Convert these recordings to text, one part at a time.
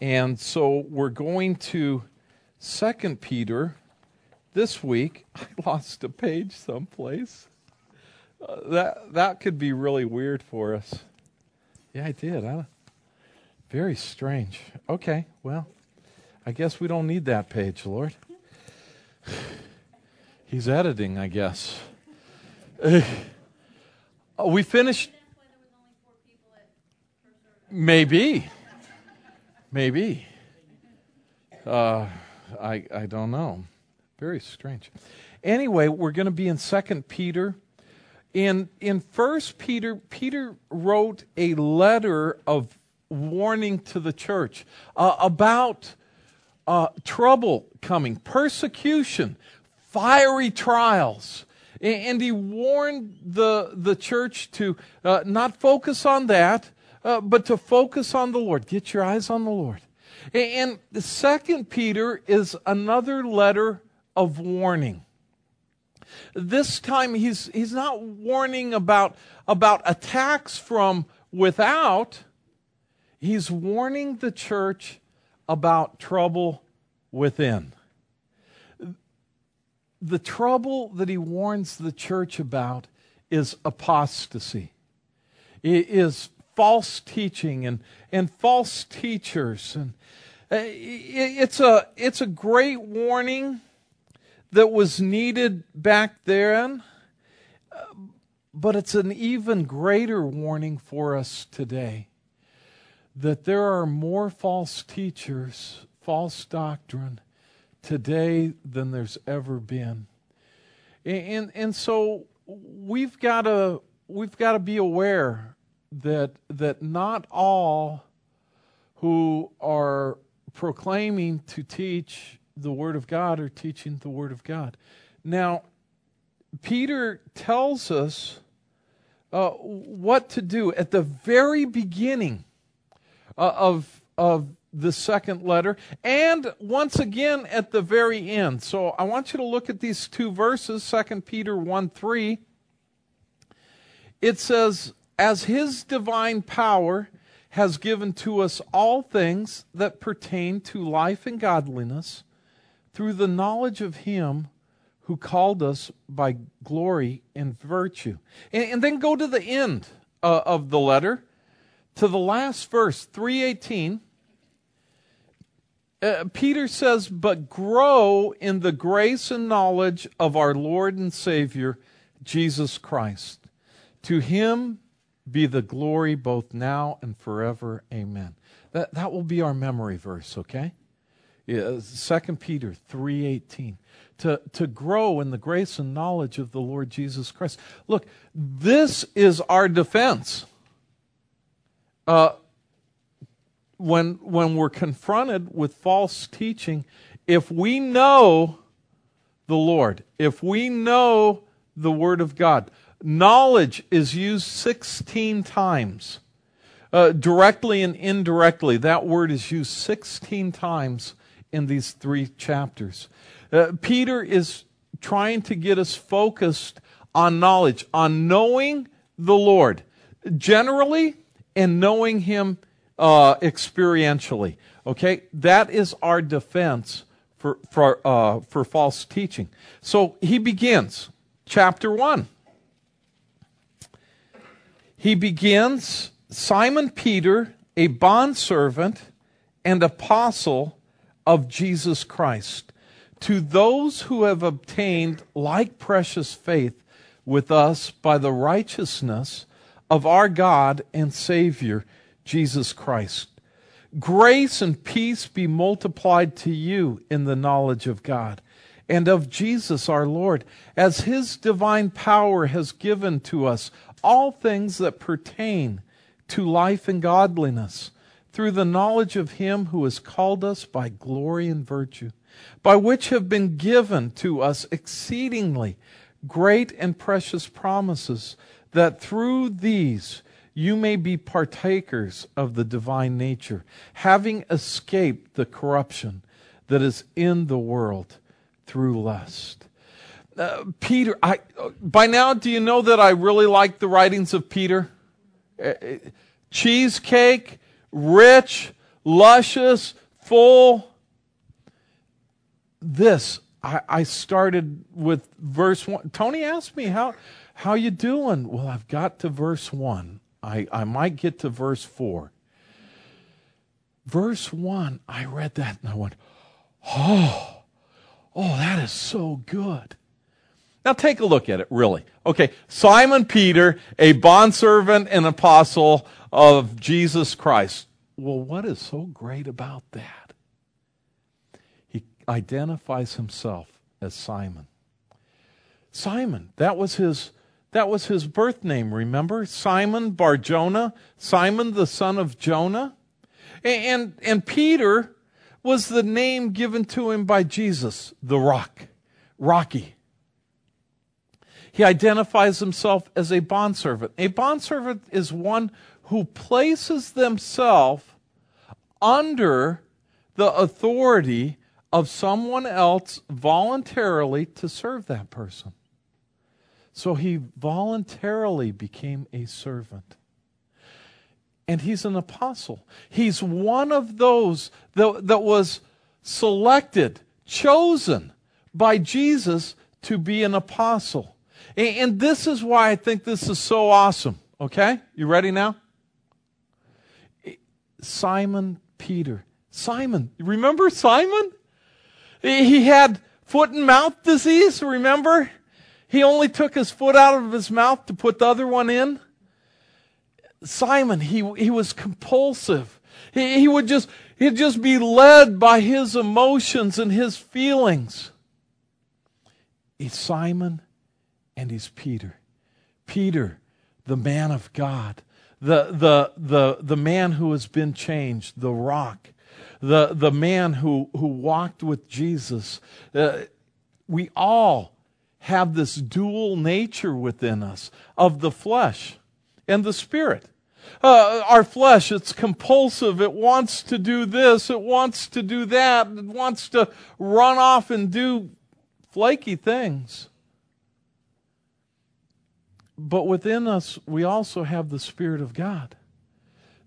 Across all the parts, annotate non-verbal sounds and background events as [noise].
And so we're going to Second Peter this week. [laughs] I lost a page someplace. Uh, that that could be really weird for us. Yeah, I did. Huh? Very strange. Okay, well, I guess we don't need that page, Lord. [sighs] He's editing, I guess. [sighs] Uh, we finished. Maybe. Maybe. Uh, I I don't know. Very strange. Anyway, we're going to be in Second Peter. In in First Peter, Peter wrote a letter of warning to the church uh, about uh, trouble coming, persecution, fiery trials. And he warned the, the church to uh, not focus on that, uh, but to focus on the Lord. Get your eyes on the Lord. And second Peter is another letter of warning. This time he's, he's not warning about, about attacks from without. He's warning the church about trouble within. The trouble that he warns the church about is apostasy. It is false teaching and, and false teachers. And uh, it's a, it's a great warning that was needed back then, but it's an even greater warning for us today that there are more false teachers, false doctrine today than there's ever been. And, and so we've got to we've got to be aware that that not all who are proclaiming to teach the word of God are teaching the word of God. Now, Peter tells us uh, what to do at the very beginning uh, of, of the second letter, and once again at the very end. So I want you to look at these two verses, 2 Peter 1 3. It says, As his divine power has given to us all things that pertain to life and godliness through the knowledge of him who called us by glory and virtue. And, and then go to the end uh, of the letter to the last verse, 318, uh, Peter says, But grow in the grace and knowledge of our Lord and Savior, Jesus Christ. To him be the glory both now and forever. Amen. That, that will be our memory verse, okay? Yeah, 2 Peter 3.18. To, to grow in the grace and knowledge of the Lord Jesus Christ. Look, this is our defense uh, when when we're confronted with false teaching, if we know the Lord, if we know the Word of God, knowledge is used 16 times, uh, directly and indirectly. That word is used 16 times in these three chapters. Uh, Peter is trying to get us focused on knowledge, on knowing the Lord. Generally, and knowing Him uh, experientially. Okay, that is our defense for for uh, for false teaching. So he begins chapter one. He begins Simon Peter, a bondservant and apostle of Jesus Christ, to those who have obtained like precious faith with us by the righteousness of our God and Savior, Jesus Christ. Grace and peace be multiplied to you in the knowledge of God and of Jesus our Lord, as his divine power has given to us all things that pertain to life and godliness, through the knowledge of him who has called us by glory and virtue, by which have been given to us exceedingly great and precious promises that through these you may be partakers of the divine nature, having escaped the corruption that is in the world through lust. Uh, Peter, I, by now, do you know that I really like the writings of Peter? Uh, cheesecake, rich, luscious, full. This, I, I started with verse 1. Tony asked me, how, how you doing? Well, I've got to verse 1. I, I might get to verse 4. Verse 1, I read that and I went, oh, oh, that is so good. Now take a look at it, really. Okay, Simon Peter, a bondservant and apostle of Jesus Christ. Well, what is so great about that? He identifies himself as Simon. Simon, that was his that was his birth name, remember? Simon Barjona, Simon the son of Jonah. And, and Peter was the name given to him by Jesus, the rock, Rocky. He identifies himself as a bondservant. A bondservant is one who places themselves under the authority of someone else voluntarily to serve that person. So he voluntarily became a servant. And he's an apostle. He's one of those that, that was selected, chosen by Jesus to be an apostle. And this is why I think this is so awesome. Okay? You ready now? Simon Peter. Simon. Remember Simon? He had foot and mouth disease, remember? He only took his foot out of his mouth to put the other one in. Simon, he, he was compulsive. He, he would just, he'd just be led by his emotions and his feelings. Simon and he's Peter. Peter, the man of God, the, the, the, the man who has been changed, the rock, the, the man who, who walked with Jesus. Uh, we all have this dual nature within us of the flesh and the spirit. Uh, our flesh, it's compulsive. It wants to do this. It wants to do that. It wants to run off and do flaky things. But within us, we also have the Spirit of God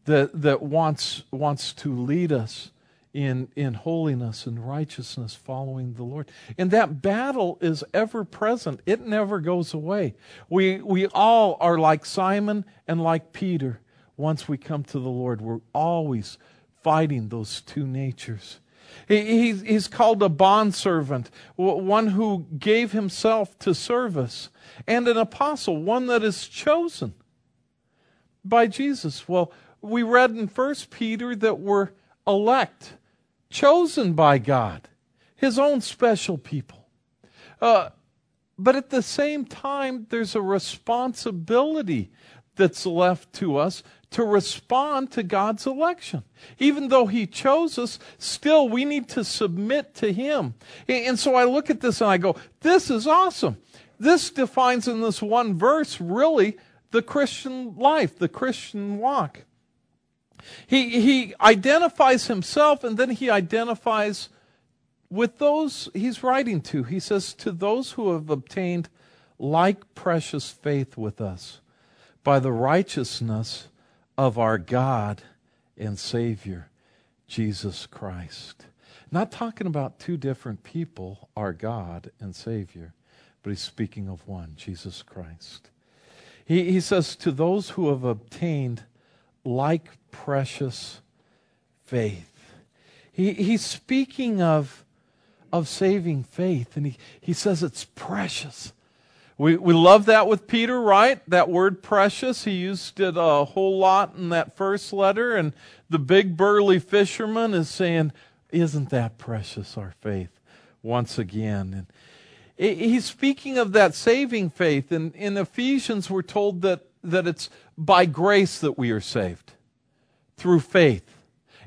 that, that wants, wants to lead us in, in holiness and righteousness, following the Lord. And that battle is ever present, it never goes away. We, we all are like Simon and like Peter once we come to the Lord. We're always fighting those two natures. He's, he's called a bondservant, one who gave himself to service, and an apostle, one that is chosen by Jesus. Well, we read in First Peter that we're elect, chosen by God, his own special people. Uh, but at the same time, there's a responsibility that's left to us to respond to God's election. Even though He chose us, still we need to submit to Him. And so I look at this and I go, this is awesome. This defines in this one verse really the Christian life, the Christian walk. He, he identifies himself and then he identifies with those he's writing to. He says, To those who have obtained like precious faith with us by the righteousness of our God and Savior, Jesus Christ. Not talking about two different people, our God and Savior, but he's speaking of one, Jesus Christ. He, he says, To those who have obtained like precious faith. He, he's speaking of, of saving faith, and he, he says it's precious. We, we love that with Peter, right? That word precious. He used it a whole lot in that first letter. And the big burly fisherman is saying, Isn't that precious, our faith? Once again. And he's speaking of that saving faith. And in Ephesians, we're told that, that it's by grace that we are saved through faith.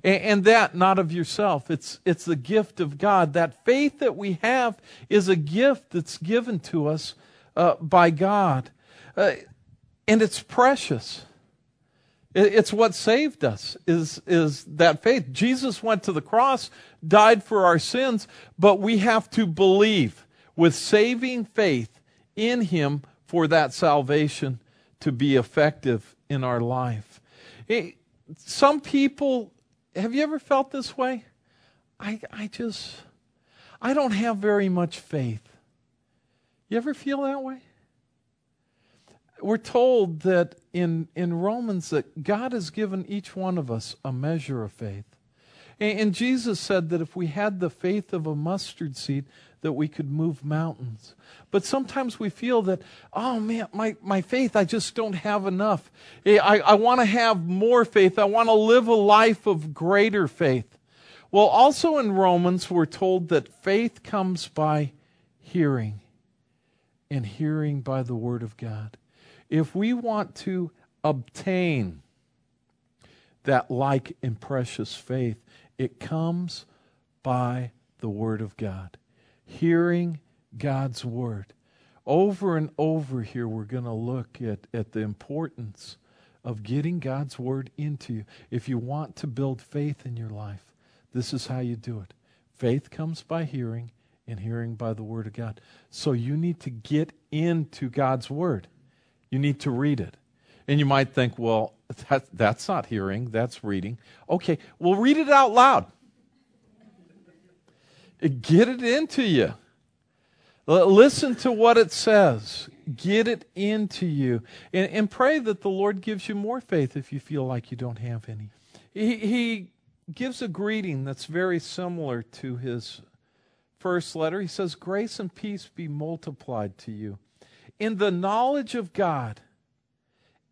And that not of yourself. It's, it's the gift of God. That faith that we have is a gift that's given to us uh, by God. Uh, and it's precious. It's what saved us is, is that faith. Jesus went to the cross, died for our sins, but we have to believe with saving faith in him for that salvation to be effective in our life. It, some people have you ever felt this way? I, I just, I don't have very much faith. You ever feel that way? We're told that in, in Romans that God has given each one of us a measure of faith. And, and Jesus said that if we had the faith of a mustard seed, that we could move mountains. But sometimes we feel that, oh man, my, my faith, I just don't have enough. I, I want to have more faith. I want to live a life of greater faith. Well, also in Romans, we're told that faith comes by hearing, and hearing by the Word of God. If we want to obtain that like and precious faith, it comes by the Word of God hearing God's word. Over and over here, we're going to look at, at the importance of getting God's word into you. If you want to build faith in your life, this is how you do it. Faith comes by hearing, and hearing by the word of God. So you need to get into God's word. You need to read it. And you might think, well, that, that's not hearing, that's reading. Okay, well, read it out loud. Get it into you. Listen to what it says. Get it into you. And, and, pray that the Lord gives you more faith if you feel like you don't have any. He, he gives a greeting that's very similar to his first letter. He says, Grace and peace be multiplied to you in the knowledge of God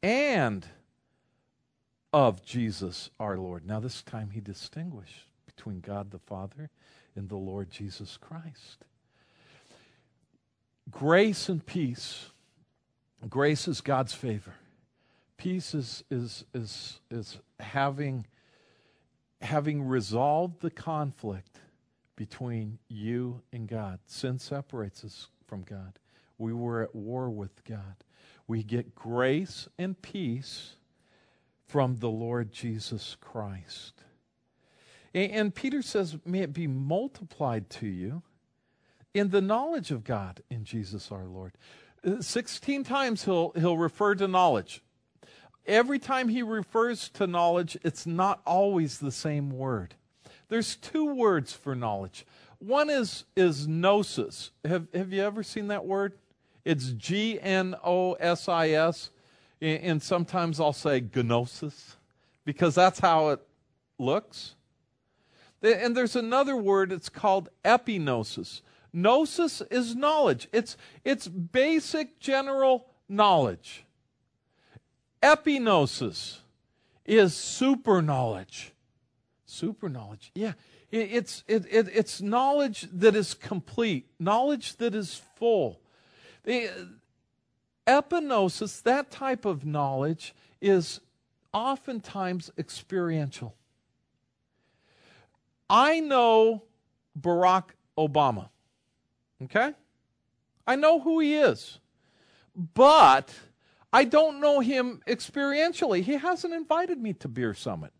and of Jesus our Lord. Now, this time he distinguished between God the Father and the Lord Jesus Christ. Grace and peace. Grace is God's favor. Peace is, is, is, is having, having resolved the conflict between you and God. Sin separates us from God. We were at war with God. We get grace and peace from the Lord Jesus Christ. And Peter says, May it be multiplied to you in the knowledge of God in Jesus our Lord. Uh, 16 times he'll, he'll refer to knowledge. Every time he refers to knowledge, it's not always the same word. There's two words for knowledge. One is, is gnosis. Have, have you ever seen that word? It's G N O S I S. And sometimes I'll say gnosis because that's how it looks. And there's another word, it's called epignosis. Gnosis is knowledge. It's, it's basic general knowledge. Epignosis is super knowledge. Super knowledge. Yeah. It, it's, it, it, it's knowledge that is complete, knowledge that is full. The, epignosis, that type of knowledge, is oftentimes experiential. I know Barack Obama. Okay? I know who he is. But I don't know him experientially. He hasn't invited me to Beer Summit.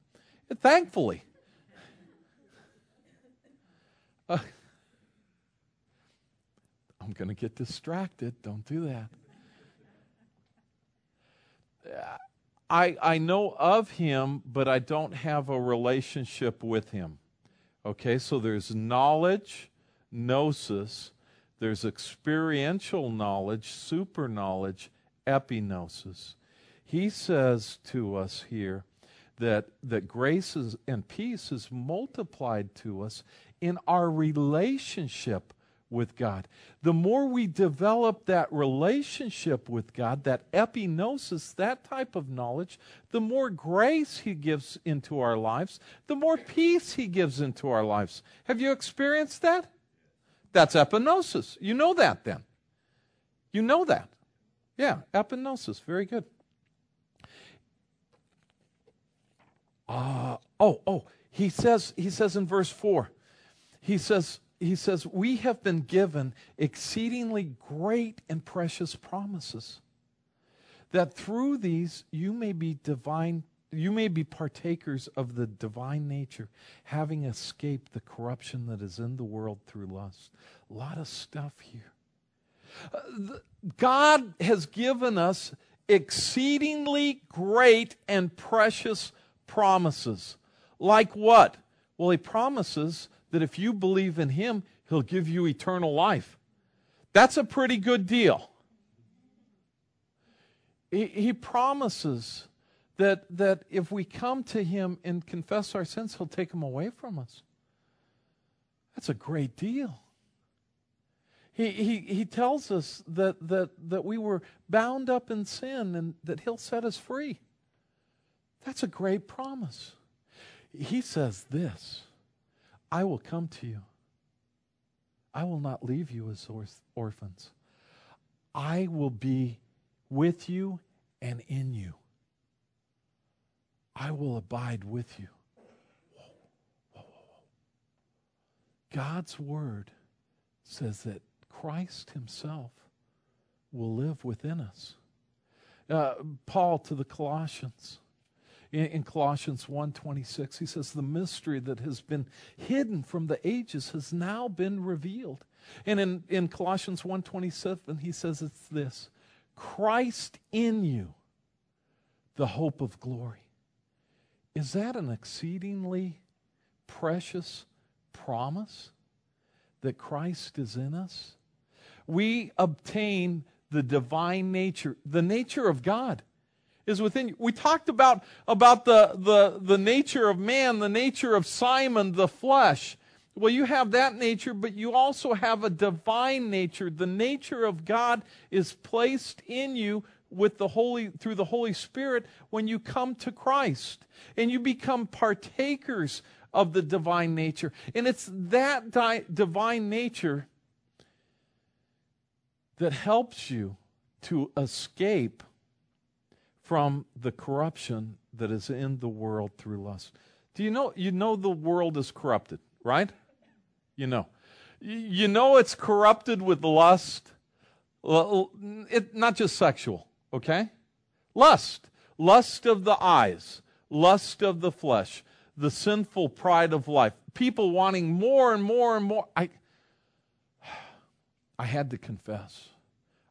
Thankfully. Uh, [laughs] I'm going to get distracted. Don't do that. I, I know of him, but I don't have a relationship with him. Okay, so there's knowledge, gnosis, there's experiential knowledge, super knowledge, epignosis. He says to us here that, that grace is, and peace is multiplied to us in our relationship with God. The more we develop that relationship with God, that epignosis, that type of knowledge, the more grace He gives into our lives, the more peace He gives into our lives. Have you experienced that? That's epignosis. You know that then. You know that. Yeah, epignosis. Very good. Uh, oh, oh, he says, he says in verse 4, he says, he says, We have been given exceedingly great and precious promises, that through these you may be divine, you may be partakers of the divine nature, having escaped the corruption that is in the world through lust. A lot of stuff here. Uh, God has given us exceedingly great and precious promises. Like what? Well, he promises that if you believe in him, he'll give you eternal life. That's a pretty good deal. He, he promises that, that if we come to him and confess our sins, he'll take them away from us. That's a great deal. He, he, he tells us that, that, that we were bound up in sin and that he'll set us free. That's a great promise. He says this I will come to you. I will not leave you as orphans. I will be with you and in you. I will abide with you. Whoa, whoa, whoa, God's word says that Christ himself will live within us. Uh, Paul to the Colossians in, in Colossians 1:26 he says the mystery that has been hidden from the ages has now been revealed. And in, in Colossians 1:27 he says it's this Christ in you the hope of glory. Is that an exceedingly precious promise that Christ is in us? We obtain the divine nature, the nature of God is within you. We talked about, about the, the, the nature of man, the nature of Simon, the flesh. Well, you have that nature, but you also have a divine nature. The nature of God is placed in you with the Holy through the Holy Spirit when you come to Christ and you become partakers of the divine nature. And it's that di- divine nature that helps you to escape from the corruption that is in the world through lust. Do you know you know the world is corrupted, right? You know. You know it's corrupted with lust. It, not just sexual Okay? Lust. Lust of the eyes, lust of the flesh, the sinful pride of life. People wanting more and more and more. I, [sighs] I had to confess.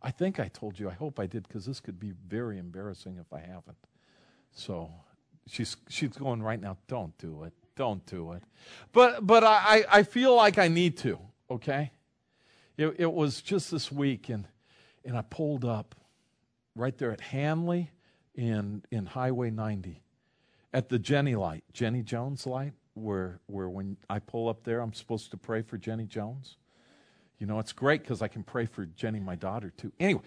I think I told you. I hope I did because this could be very embarrassing if I haven't. So she's she's going right now. Don't do it. Don't do it. But but I I feel like I need to. Okay. It, it was just this week and and I pulled up right there at Hanley in, in Highway 90 at the Jenny light, Jenny Jones light, where, where when I pull up there, I'm supposed to pray for Jenny Jones. You know, it's great because I can pray for Jenny, my daughter, too. Anyway,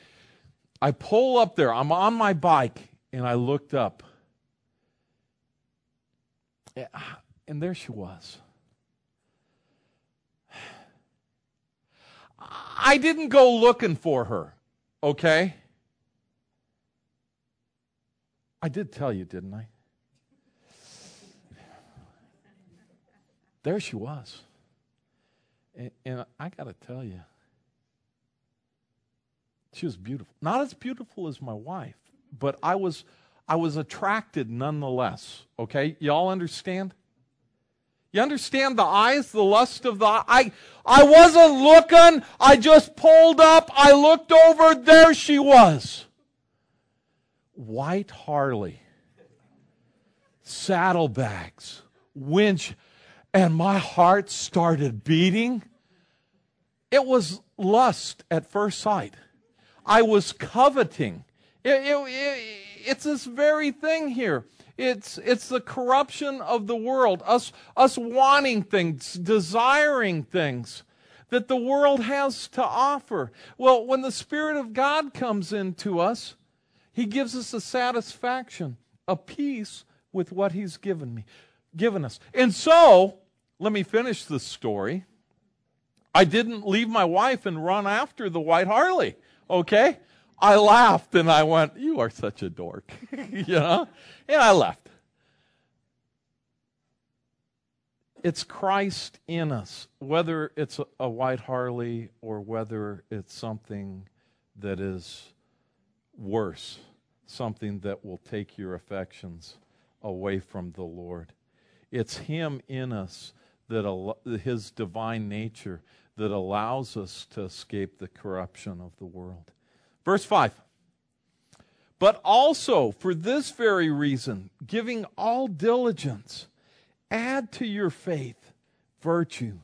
I pull up there. I'm on my bike, and I looked up. [sighs] And there she was. [sighs] I didn't go looking for her, okay? I did tell you, didn't I? [sighs] There she was. And, and I got to tell you, she was beautiful. Not as beautiful as my wife, but I was I was attracted nonetheless. Okay? Y'all understand? You understand the eyes, the lust of the I I wasn't looking, I just pulled up, I looked over, there she was white Harley, saddlebags, winch, and my heart started beating. It was lust at first sight. I was coveting. It, it, it, it's this very thing here. It's, it's the corruption of the world, us, us wanting things, desiring things that the world has to offer. Well, when the Spirit of God comes into us, he gives us a satisfaction, a peace with what He's given me, given us. And so, let me finish the story. I didn't leave my wife and run after the white Harley. Okay? I laughed and I went, You are such a dork. [laughs] you know? And I left. It's Christ in us, whether it's a, a white Harley or whether it's something that is worse, something that will take your affections away from the Lord. It's Him in us that His divine nature that allows us to escape the corruption of the world. Verse 5. But also for this very reason, giving all diligence, add to your faith virtue,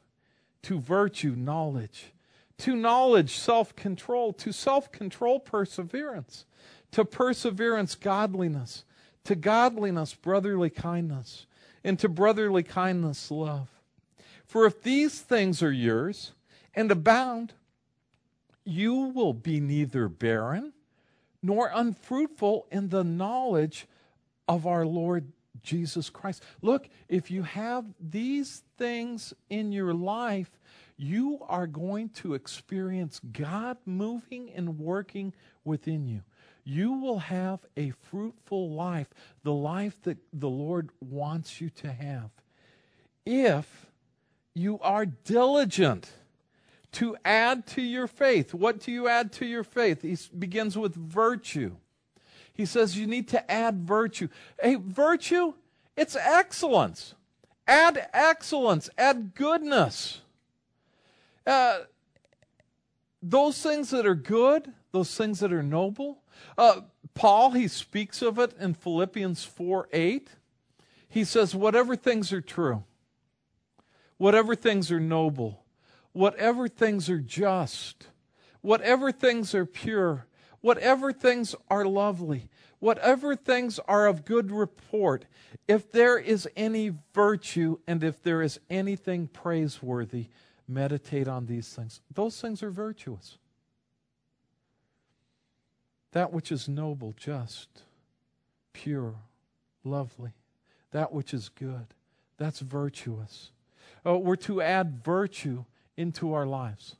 to virtue, knowledge, to knowledge, self control, to self control, perseverance, to perseverance, godliness, to godliness, brotherly kindness, and to brotherly kindness, love. For if these things are yours and abound, you will be neither barren nor unfruitful in the knowledge of our Lord Jesus Christ. Look, if you have these things in your life, you are going to experience God moving and working within you. You will have a fruitful life, the life that the Lord wants you to have. If you are diligent to add to your faith. What do you add to your faith? He begins with virtue. He says you need to add virtue. Hey, virtue, it's excellence. Add excellence, add goodness. Uh, those things that are good, those things that are noble. Uh, Paul, he speaks of it in Philippians 4 8. He says, whatever things are true, whatever things are noble, whatever things are just, whatever things are pure, whatever things are lovely, whatever things are of good report, if there is any virtue and if there is anything praiseworthy, meditate on these things. Those things are virtuous. That which is noble, just, pure, lovely, that which is good, that's virtuous. Oh, we're to add virtue into our lives.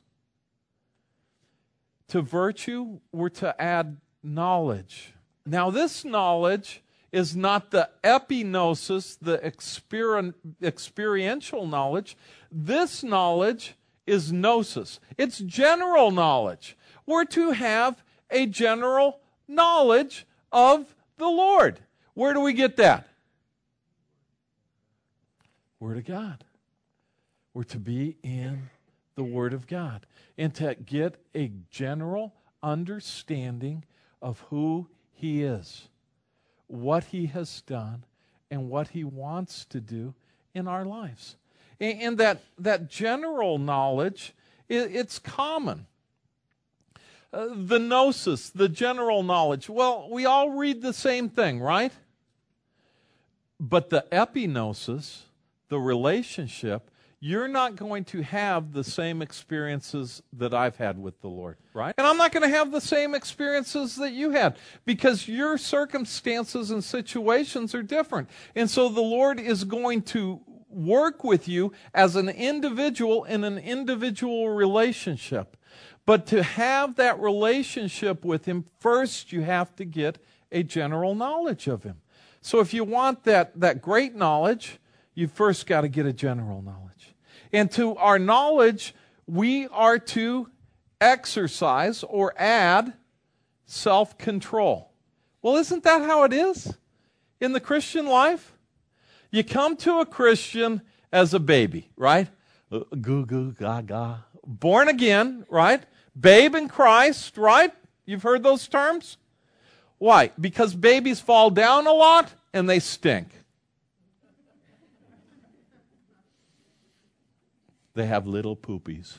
To virtue, we're to add knowledge. Now, this knowledge is not the epignosis, the exper- experiential knowledge. This knowledge is gnosis. It's general knowledge. We're to have a general knowledge of the Lord. Where do we get that? Word of God. We're to be in the Word of God and to get a general understanding of who He is, what He has done, and what He wants to do in our lives. And that, that general knowledge, it's common. Uh, the gnosis, the general knowledge, well, we all read the same thing, right? But the epignosis, the relationship, you're not going to have the same experiences that I've had with the Lord, right? And I'm not going to have the same experiences that you had because your circumstances and situations are different. And so the Lord is going to work with you as an individual in an individual relationship. But to have that relationship with Him, first you have to get a general knowledge of Him. So if you want that, that great knowledge, you first got to get a general knowledge. And to our knowledge, we are to exercise or add self control. Well, isn't that how it is in the Christian life? You come to a Christian as a baby, right? Goo goo gaga. Born again, right? Babe in Christ, right? You've heard those terms? Why? Because babies fall down a lot and they stink. They have little poopies.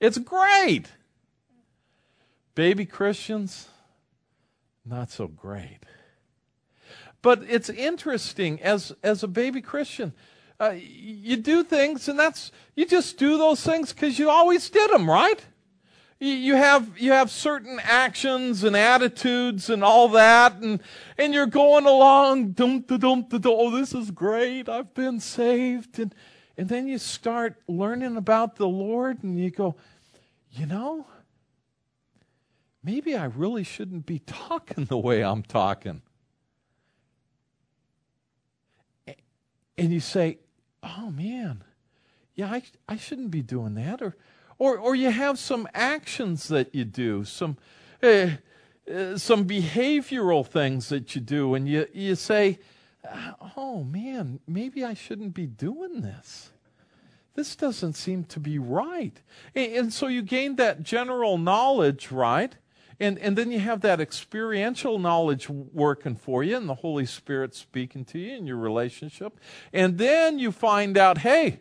It's great. Baby Christians, not so great. But it's interesting as, as a baby Christian, uh, you do things, and that's, you just do those things because you always did them, right? You have you have certain actions and attitudes and all that and and you're going along dum dum oh this is great I've been saved and and then you start learning about the Lord and you go you know maybe I really shouldn't be talking the way I'm talking. And you say oh man yeah I I shouldn't be doing that or or, or you have some actions that you do, some, uh, uh, some behavioral things that you do, and you, you say, oh man, maybe I shouldn't be doing this. This doesn't seem to be right. And, and so you gain that general knowledge, right? And, and then you have that experiential knowledge working for you and the Holy Spirit speaking to you in your relationship. And then you find out, hey,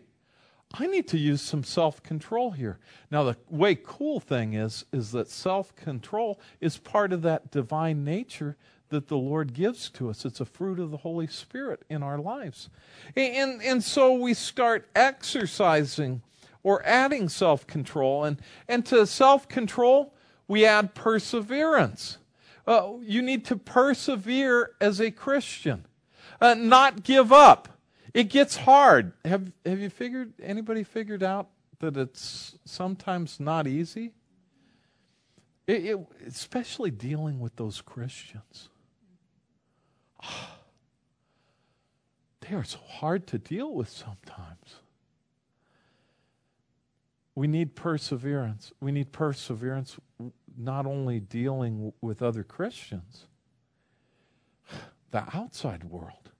I need to use some self-control here. Now the way cool thing is is that self-control is part of that divine nature that the Lord gives to us. It's a fruit of the Holy Spirit in our lives. And and so we start exercising or adding self-control and and to self-control we add perseverance. Uh, you need to persevere as a Christian, uh, not give up. It gets hard. Have have you figured anybody figured out that it's sometimes not easy? It, it, especially dealing with those Christians. Oh, [sighs] they are so hard to deal with sometimes. We need perseverance. We need perseverance not only dealing with other Christians, [sighs] the outside world.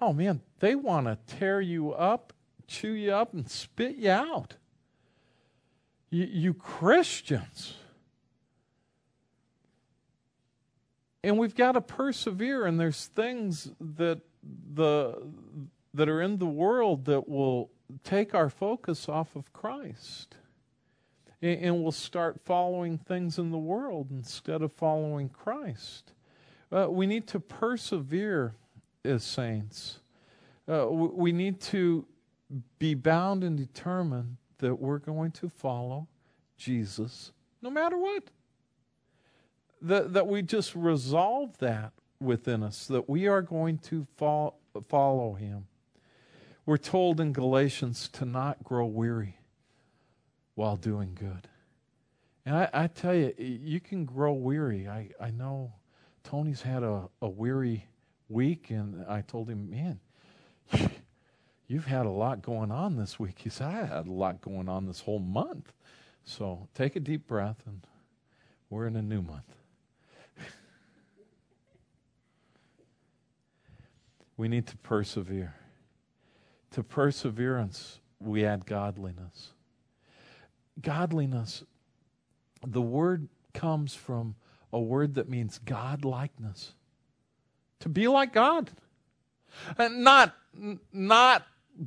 Oh man, they want to tear you up, chew you up, and spit you out. You, you Christians. And we've got to persevere, and there's things that the that are in the world that will take our focus off of Christ. And, and we'll start following things in the world instead of following Christ. Uh, we need to persevere as saints. Uh, we need to be bound and determined that we're going to follow Jesus no matter what. That, that we just resolve that within us, that we are going to fo- follow him. We're told in Galatians to not grow weary while doing good. And I, I tell you, you can grow weary. I, I know Tony's had a, a weary week, and I told him, man, you've had a lot going on this week. He said, I had a lot going on this whole month. So take a deep breath, and we're in a new month. we need to persevere. To perseverance, we add godliness. Godliness, the word comes from a word that means God likeness to be like God. And not, not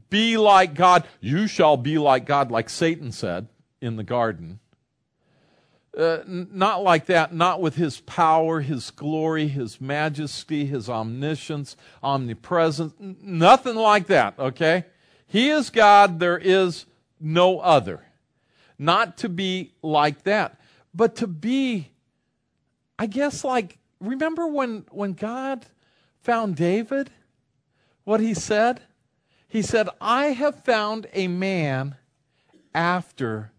be like God. You shall be like God, like Satan said in the garden. Uh, not like that, not with his power, his glory, his majesty, his omniscience, omnipresence, nothing like that, okay? He is God, there is no other. Not to be like that, but to be, I guess, like, remember when, when God found David, what he said? He said, I have found a man after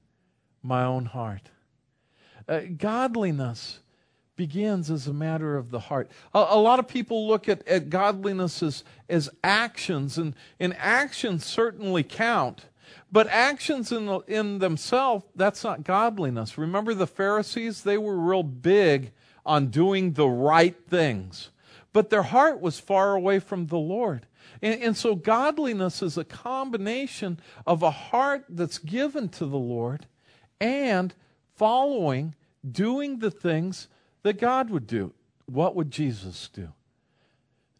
my own heart. Uh, godliness begins as a matter of the heart. A, a, lot of people look at, at godliness as, as actions, and, and actions certainly count. But actions in, the, in themselves, that's not godliness. Remember the Pharisees? They were real big on doing the right things but their heart was far away from the Lord. And, and, so godliness is a combination of a heart that's given to the Lord and following, doing the things that God would do. What would Jesus do?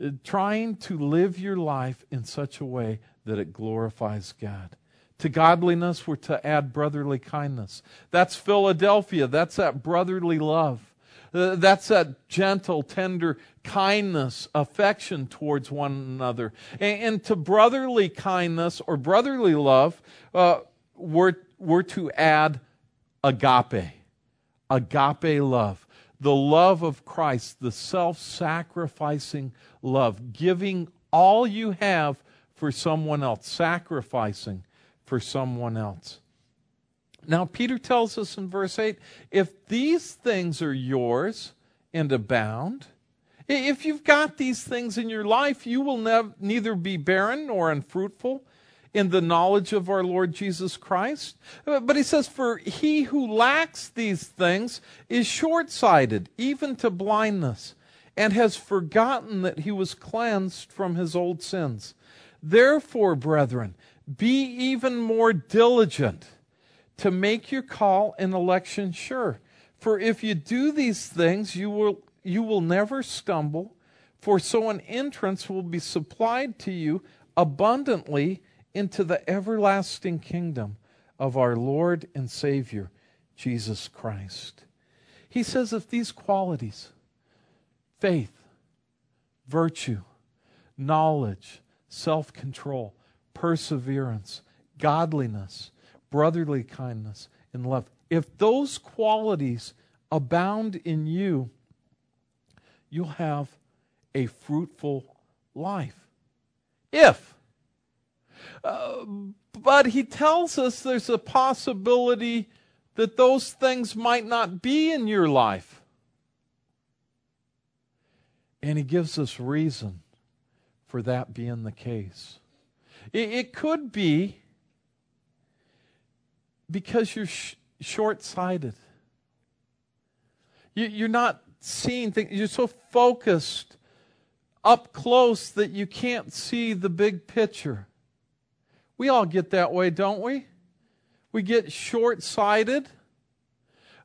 Uh, trying to live your life in such a way that it glorifies God. To godliness, we're to add brotherly kindness. That's Philadelphia. That's that brotherly love. Uh, that's that gentle, tender kindness, affection towards one another. And, and to brotherly kindness or brotherly love, uh, we're, we're to add agape. Agape love. The love of Christ, the self sacrificing love, giving all you have for someone else, sacrificing for someone else. Now, Peter tells us in verse 8 if these things are yours and abound, if you've got these things in your life, you will nev- neither be barren nor unfruitful in the knowledge of our Lord Jesus Christ. Uh, but he says, For he who lacks these things is short sighted, even to blindness, and has forgotten that he was cleansed from his old sins. Therefore, brethren, be even more diligent to make your call and election sure. For if you do these things, you will, you will never stumble, for so an entrance will be supplied to you abundantly into the everlasting kingdom of our Lord and Savior, Jesus Christ. He says if these qualities, faith, virtue, knowledge, self control, perseverance, godliness, brotherly kindness, and love, if those qualities abound in you, you'll have a fruitful life. If. Uh, but he tells us there's a possibility that those things might not be in your life. And he gives us reason for that being the case. It, it could be because you're sh- short sighted. You, you're not seeing things, you're so focused up close that you can't see the big picture. We all get that way, don't we? We get short sighted.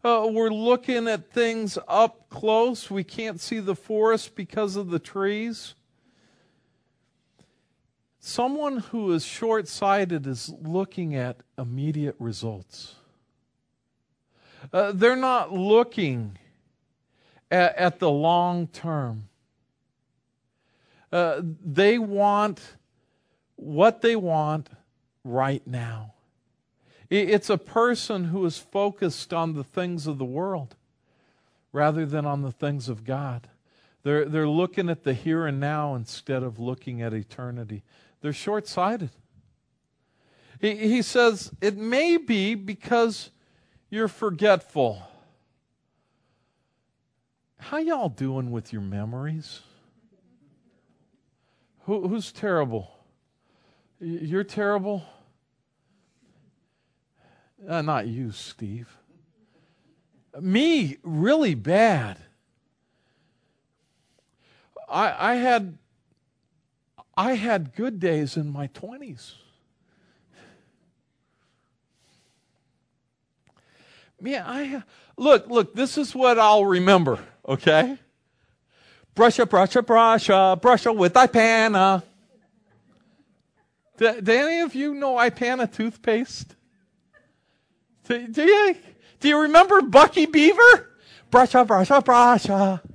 Uh, we're looking at things up close. We can't see the forest because of the trees. Someone who is short sighted is looking at immediate results. Uh, they're not looking at, at the long term. Uh, they want what they want right now. It's a person who is focused on the things of the world rather than on the things of God. They're, they're looking at the here and now instead of looking at eternity. They're short sighted. He, he says, It may be because you're forgetful. How y'all doing with your memories? Who, who's terrible? You're terrible? Uh, not you, Steve. Me, really bad. I, I had I had good days in my 20s. Man, I look, look, this is what I'll remember, okay? Brush up, brush up, brush up, brush up with Ipana. Do, do any of you know Ipana toothpaste? Do, do, you? Do you remember Bucky Beaver? Brush up, brush up, brush up.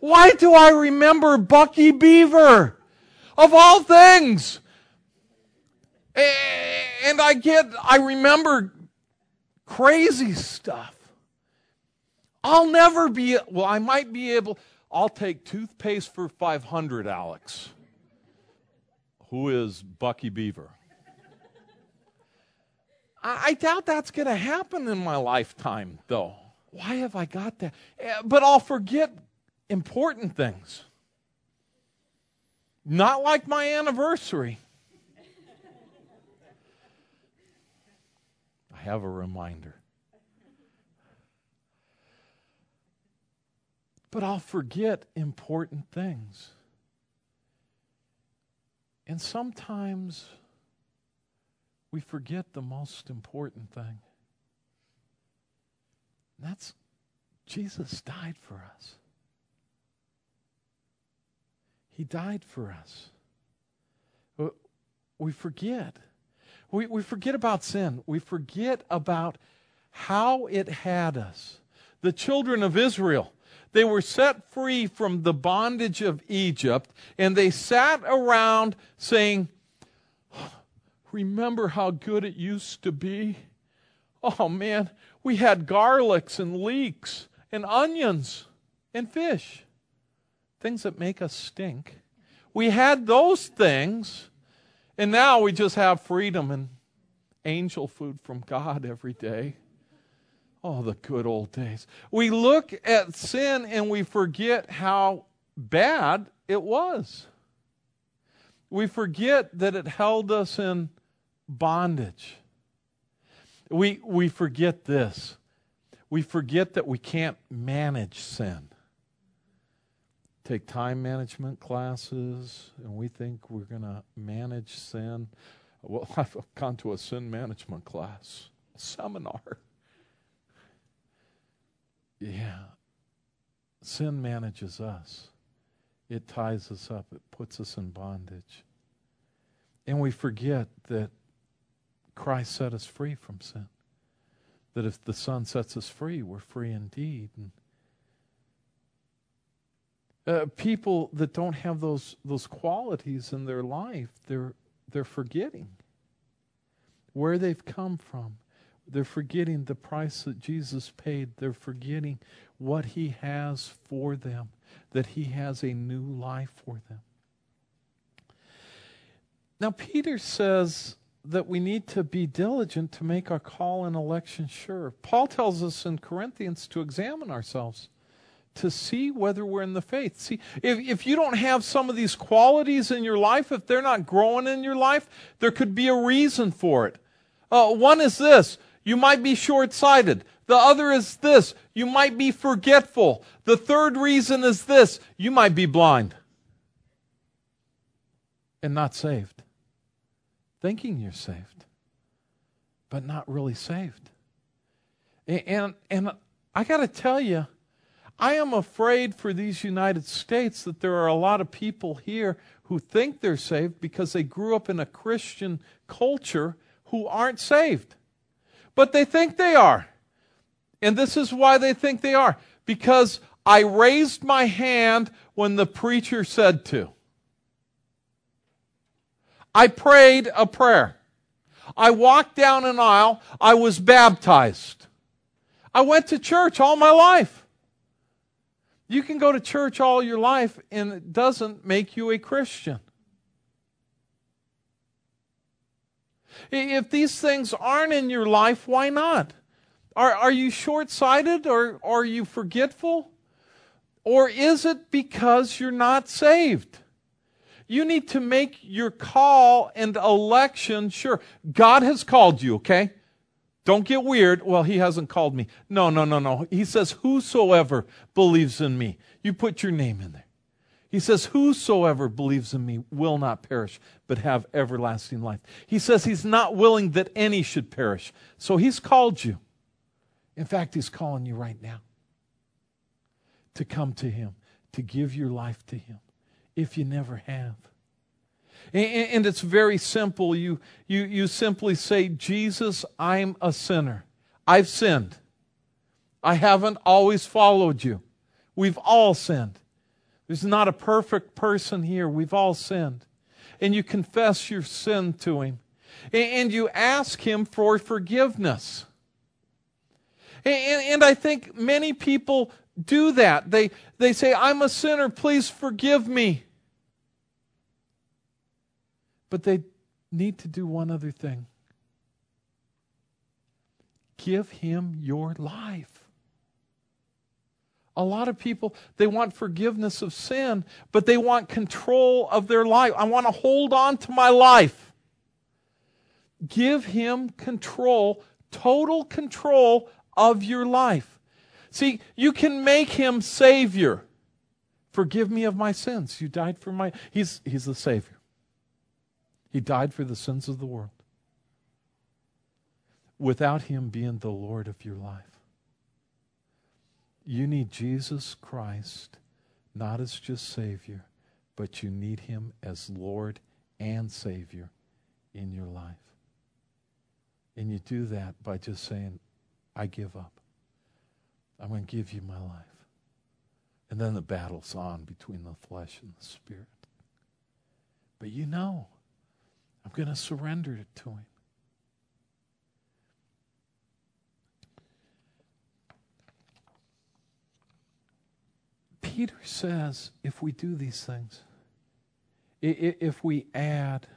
Why do I remember Bucky Beaver? Of all things. And I get, I remember crazy stuff. I'll never be, well, I might be able, I'll take toothpaste for 500, Alex. Who is Bucky Beaver? I, doubt that's going to happen in my lifetime, though. Why have I got that? Eh, but I'll forget important things. Not like my anniversary. I have a reminder. But I'll forget important things. And sometimes we forget the most important thing. And that's Jesus died for us. He died for us. We forget. We, we forget about sin. We forget about how it had us. The children of Israel, they were set free from the bondage of Egypt, and they sat around saying, Remember how good it used to be? Oh man, we had garlics and leeks and onions and fish things that make us stink. We had those things, and now we just have freedom and angel food from God every day. Oh, the good old days. We look at sin and we forget how bad it was. We forget that it held us in bondage. We, we forget this. We forget that we can't manage sin take time management classes and we think we're going to manage sin. Well, [laughs] I've gone to a sin management class, a seminar. yeah, sin manages us. It ties us up, it puts us in bondage. And we forget that Christ set us free from sin. That if the Son sets us free, we're free indeed. And uh, people that don't have those those qualities in their life, they're they're forgetting where they've come from. They're forgetting the price that Jesus paid. They're forgetting what He has for them, that He has a new life for them. Now, Peter says that we need to be diligent to make our call and election sure. Paul tells us in Corinthians to examine ourselves to see whether we're in the faith. See, if, if you don't have some of these qualities in your life, if they're not growing in your life, there could be a reason for it. Uh, one is this you might be short sighted. The other is this you might be forgetful. The third reason is this you might be blind and not saved. Thinking you're saved, but not really saved. And, and, and I got to tell you, I am afraid for these United States that there are a lot of people here who think they're saved because they grew up in a Christian culture who aren't saved. But they think they are. And this is why they think they are because I raised my hand when the preacher said to. I prayed a prayer. I walked down an aisle. I was baptized. I went to church all my life. You can go to church all your life and it doesn't make you a Christian. If these things aren't in your life, why not? Are, are you short sighted or, or are you forgetful? Or is it because you're not saved? You need to make your call and election sure. God has called you, okay? Don't get weird. Well, he hasn't called me. No, no, no, no. He says, Whosoever believes in me. You put your name in there. He says, Whosoever believes in me will not perish, but have everlasting life. He says he's not willing that any should perish. So he's called you. In fact, he's calling you right now to come to him, to give your life to him, if you never have. And it's very simple. You, you, you simply say, Jesus, I'm a sinner. I've sinned. I haven't always followed you. We've all sinned. There's not a perfect person here. We've all sinned. And you confess your sin to Him. And you ask Him for forgiveness. And, I think many people do that. They, they say, I'm a sinner. Please forgive me. But they need to do one other thing give him your life. A lot of people, they want forgiveness of sin, but they want control of their life. I want to hold on to my life. Give him control, total control of your life. See, you can make him Savior. Forgive me of my sins. You died for my. He's, he's the Savior. He died for the sins of the world without Him being the Lord of your life. You need Jesus Christ not as just Savior, but you need Him as Lord and Savior in your life. And you do that by just saying, I give up. I'm going to give you my life. And then the battle's on between the flesh and the spirit. But you know, I'm going to surrender it to Him. Peter says if we do these things, if we add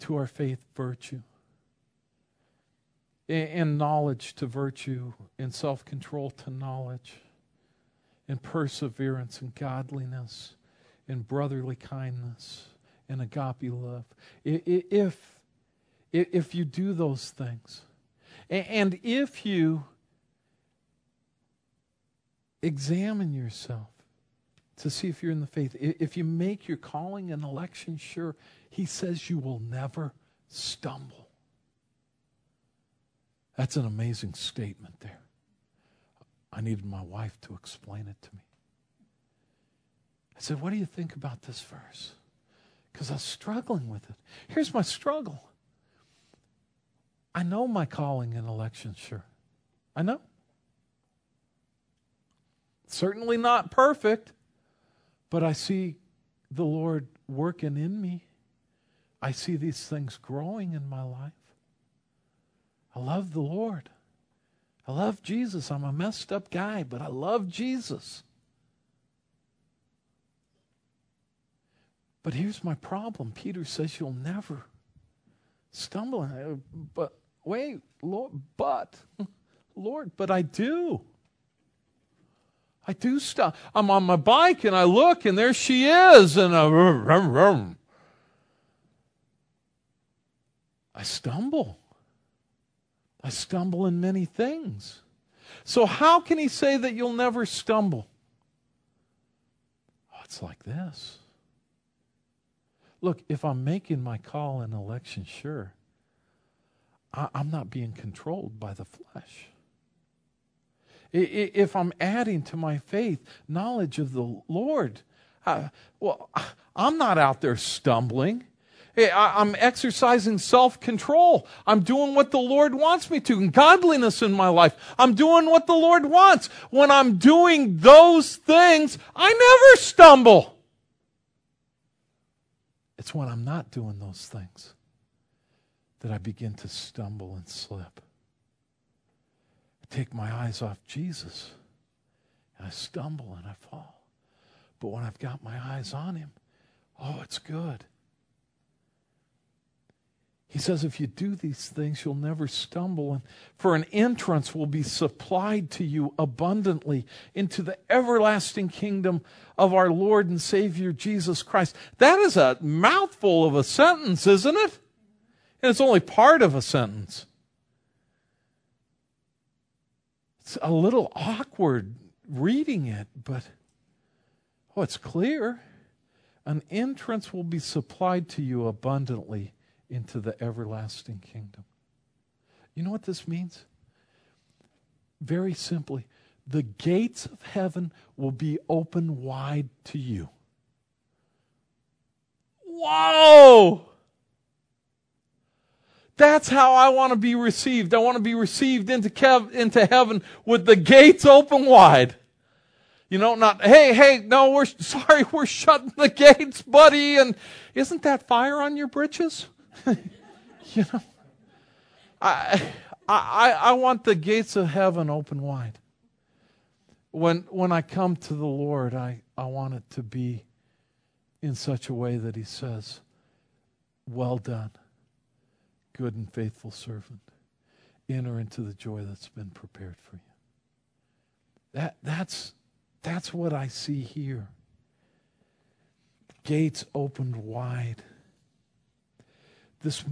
to our faith virtue, and knowledge to virtue, and self control to knowledge, and perseverance and godliness, and brotherly kindness and agape love. If, if you do those things, and if you examine yourself to see if you're in the faith, if you make your calling and election sure, he says you will never stumble. That's an amazing statement there. I needed my wife to explain it to me. I said, What do you think about this verse? Because I was struggling with it. Here's my struggle I know my calling and election, sure. I know. Certainly not perfect, but I see the Lord working in me. I see these things growing in my life. I love the Lord. I love Jesus. I'm a messed up guy, but I love Jesus. But here's my problem. Peter says you'll never stumble. But wait, Lord, but [laughs] Lord, but I do. I do stop. I'm on my bike and I look and there she is and I, rum, rum. rum. I stumble. I stumble in many things. So, how can he say that you'll never stumble? Oh, it's like this. Look, if I'm making my call in election, sure, I, am not being controlled by the flesh. If I'm adding to my faith knowledge of the Lord, well, I'm not out there stumbling. I'm exercising self control. I'm doing what the Lord wants me to, and godliness in my life. I'm doing what the Lord wants. When I'm doing those things, I never stumble. It's when I'm not doing those things that I begin to stumble and slip. I take my eyes off Jesus, and I stumble and I fall. But when I've got my eyes on Him, oh, it's good. He says, if you do these things, you'll never stumble. And for an entrance will be supplied to you abundantly into the everlasting kingdom of our Lord and Savior Jesus Christ. That is a mouthful of a sentence, isn't it? And it's only part of a sentence. It's a little awkward reading it, but oh, it's clear. An entrance will be supplied to you abundantly into the everlasting kingdom. You know what this means? Very simply, the gates of heaven will be open wide to you. Whoa! That's how I want to be received. I want to be received into, kev- into heaven with the gates open wide. You know, not, hey, hey, no, we're [laughs] sorry, we're shutting the gates, buddy. And isn't that fire on your britches? You know, I, I, I want the gates of heaven open wide. When, when I come to the Lord, I, I want it to be in such a way that He says, Well done, good and faithful servant. Enter into the joy that's been prepared for you. That, that's, that's what I see here. Gates opened wide this